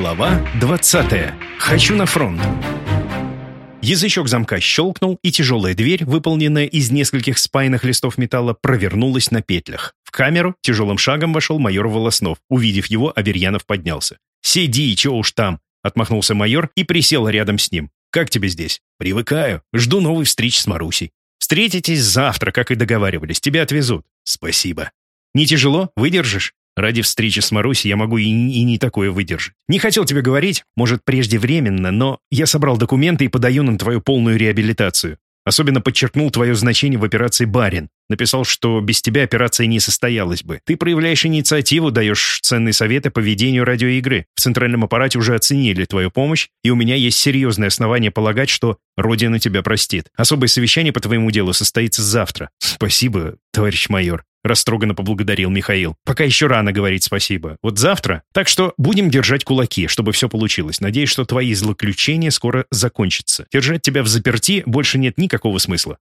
Глава 20. Хочу на фронт. Язычок замка щелкнул, и тяжелая дверь, выполненная из нескольких спаянных листов металла, провернулась на петлях. В камеру тяжелым шагом вошел майор Волоснов. Увидев его, Аверьянов поднялся. «Сиди, чего уж там!» — отмахнулся майор и присел рядом с ним. «Как тебе здесь?» «Привыкаю. Жду новой встречи с Марусей». «Встретитесь завтра, как и договаривались. Тебя отвезут». «Спасибо». «Не тяжело? Выдержишь?» Ради встречи с Марусей я могу и, и не такое выдержать. Не хотел тебе говорить, может, преждевременно, но я собрал документы и подаю на твою полную реабилитацию. Особенно подчеркнул твое значение в операции «Барин». Написал, что без тебя операция не состоялась бы. Ты проявляешь инициативу, даешь ценные советы по ведению радиоигры. В центральном аппарате уже оценили твою помощь, и у меня есть серьезное основание полагать, что Родина тебя простит. Особое совещание по твоему делу состоится завтра. Спасибо, товарищ майор. Растроганно поблагодарил Михаил. «Пока еще рано говорить спасибо. Вот завтра. Так что будем держать кулаки, чтобы все получилось. Надеюсь, что твои злоключения скоро закончатся. Держать тебя в заперти больше нет никакого смысла».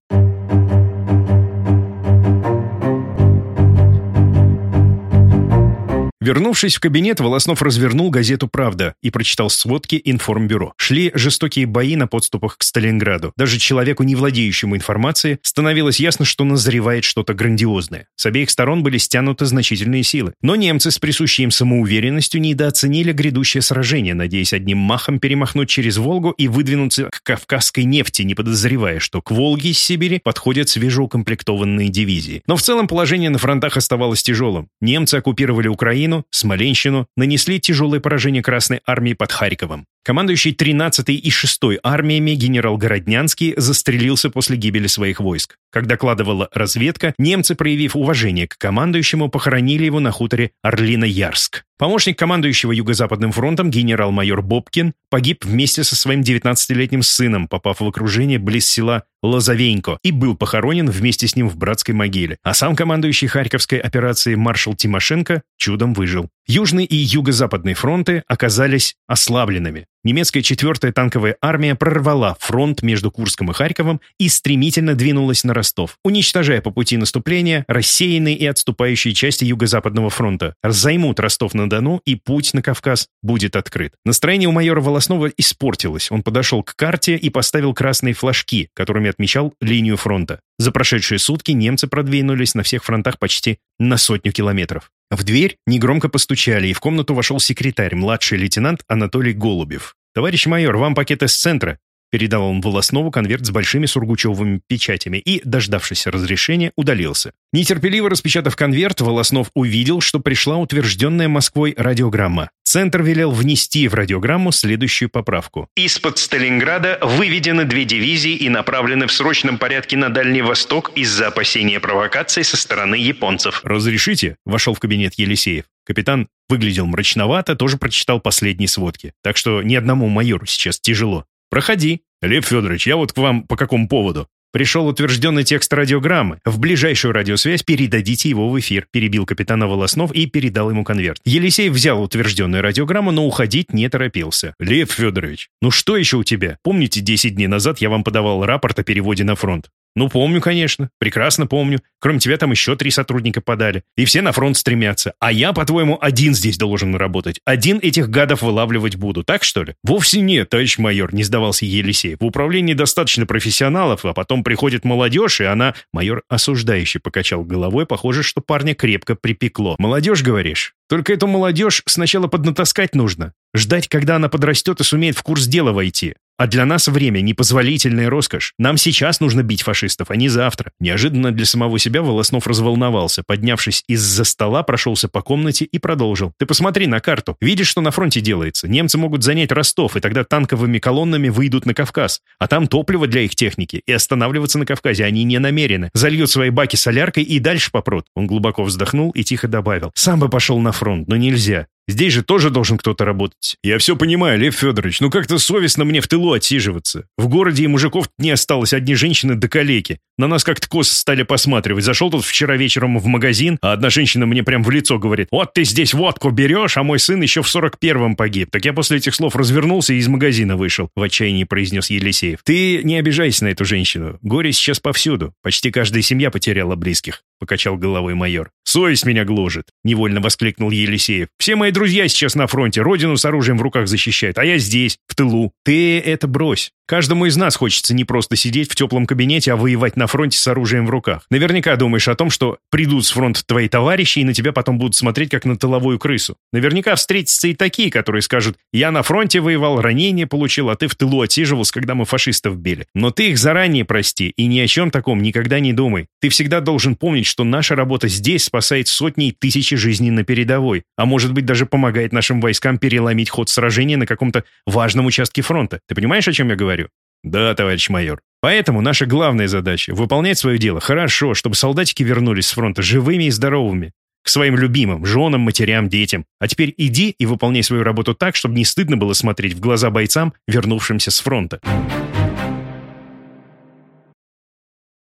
Вернувшись в кабинет, Волоснов развернул газету «Правда» и прочитал сводки информбюро. Шли жестокие бои на подступах к Сталинграду. Даже человеку, не владеющему информацией, становилось ясно, что назревает что-то грандиозное. С обеих сторон были стянуты значительные силы. Но немцы с присущей им самоуверенностью недооценили грядущее сражение, надеясь одним махом перемахнуть через Волгу и выдвинуться к кавказской нефти, не подозревая, что к Волге из Сибири подходят свежеукомплектованные дивизии. Но в целом положение на фронтах оставалось тяжелым. Немцы оккупировали Украину, Смоленщину, нанесли тяжелое поражение Красной армии под Харьковом. Командующий 13-й и 6-й армиями генерал Городнянский застрелился после гибели своих войск. Как докладывала разведка, немцы, проявив уважение к командующему, похоронили его на хуторе Орлино-Ярск. Помощник командующего Юго-Западным фронтом генерал-майор Бобкин погиб вместе со своим 19-летним сыном, попав в окружение близ села Лозовенько, и был похоронен вместе с ним в братской могиле. А сам командующий Харьковской операцией маршал Тимошенко чудом выжил. Южный и Юго-Западный фронты оказались ослабленными. Немецкая 4-я танковая армия прорвала фронт между Курском и Харьковом и стремительно двинулась на Ростов, уничтожая по пути наступления рассеянные и отступающие части Юго-Западного фронта. Займут Ростов-на-Дону, и путь на Кавказ будет открыт. Настроение у майора Волоснова испортилось. Он подошел к карте и поставил красные флажки, которыми отмечал линию фронта. За прошедшие сутки немцы продвинулись на всех фронтах почти на сотню километров. В дверь негромко постучали, и в комнату вошел секретарь, младший лейтенант Анатолий Голубев. «Товарищ майор, вам пакет из центра». Передал он Волоснову конверт с большими сургучевыми печатями и, дождавшись разрешения, удалился. Нетерпеливо распечатав конверт, Волоснов увидел, что пришла утвержденная Москвой радиограмма. Центр велел внести в радиограмму следующую поправку. Из-под Сталинграда выведены две дивизии и направлены в срочном порядке на Дальний Восток из-за опасения провокаций со стороны японцев. «Разрешите?» – вошел в кабинет Елисеев. Капитан выглядел мрачновато, тоже прочитал последние сводки. Так что ни одному майору сейчас тяжело. «Проходи». «Лев Федорович, я вот к вам по какому поводу?» Пришел утвержденный текст радиограммы. В ближайшую радиосвязь передадите его в эфир. Перебил капитана Волоснов и передал ему конверт. Елисей взял утвержденную радиограмму, но уходить не торопился. Лев Федорович, ну что еще у тебя? Помните, 10 дней назад я вам подавал рапорт о переводе на фронт? «Ну, помню, конечно. Прекрасно помню. Кроме тебя там еще три сотрудника подали. И все на фронт стремятся. А я, по-твоему, один здесь должен работать. Один этих гадов вылавливать буду. Так, что ли?» «Вовсе нет, товарищ майор», — не сдавался Елисей. «В управлении достаточно профессионалов, а потом приходит молодежь, и она...» Майор осуждающе покачал головой. Похоже, что парня крепко припекло. «Молодежь, говоришь? Только эту молодежь сначала поднатаскать нужно. Ждать, когда она подрастет и сумеет в курс дела войти. А для нас время – непозволительная роскошь. Нам сейчас нужно бить фашистов, а не завтра. Неожиданно для самого себя Волоснов разволновался. Поднявшись из-за стола, прошелся по комнате и продолжил. Ты посмотри на карту. Видишь, что на фронте делается? Немцы могут занять Ростов, и тогда танковыми колоннами выйдут на Кавказ. А там топливо для их техники. И останавливаться на Кавказе они не намерены. Зальют свои баки соляркой и дальше попрут. Он глубоко вздохнул и тихо добавил. Сам бы пошел на фронт, но нельзя. Здесь же тоже должен кто-то работать. Я все понимаю, Лев Федорович, ну как-то совестно мне в тылу отсиживаться. В городе и мужиков не осталось, одни женщины до калеки. На нас как-то косо стали посматривать. Зашел тут вчера вечером в магазин, а одна женщина мне прям в лицо говорит, вот ты здесь водку берешь, а мой сын еще в 41-м погиб. Так я после этих слов развернулся и из магазина вышел, в отчаянии произнес Елисеев. Ты не обижайся на эту женщину. Горе сейчас повсюду. Почти каждая семья потеряла близких. — покачал головой майор. «Совесть меня гложет», — невольно воскликнул Елисеев. «Все мои друзья сейчас на фронте, родину с оружием в руках защищают, а я здесь, в тылу. Ты это брось. Каждому из нас хочется не просто сидеть в теплом кабинете, а воевать на фронте с оружием в руках. Наверняка думаешь о том, что придут с фронта твои товарищи и на тебя потом будут смотреть, как на тыловую крысу. Наверняка встретятся и такие, которые скажут, я на фронте воевал, ранение получил, а ты в тылу отсиживался, когда мы фашистов били. Но ты их заранее прости и ни о чем таком никогда не думай. Ты всегда должен помнить, что наша работа здесь спасает сотни и тысячи жизней на передовой, а может быть даже помогает нашим войскам переломить ход сражения на каком-то важном участке фронта. Ты понимаешь, о чем я говорю? Да, товарищ майор. Поэтому наша главная задача — выполнять свое дело хорошо, чтобы солдатики вернулись с фронта живыми и здоровыми. К своим любимым, женам, матерям, детям. А теперь иди и выполняй свою работу так, чтобы не стыдно было смотреть в глаза бойцам, вернувшимся с фронта.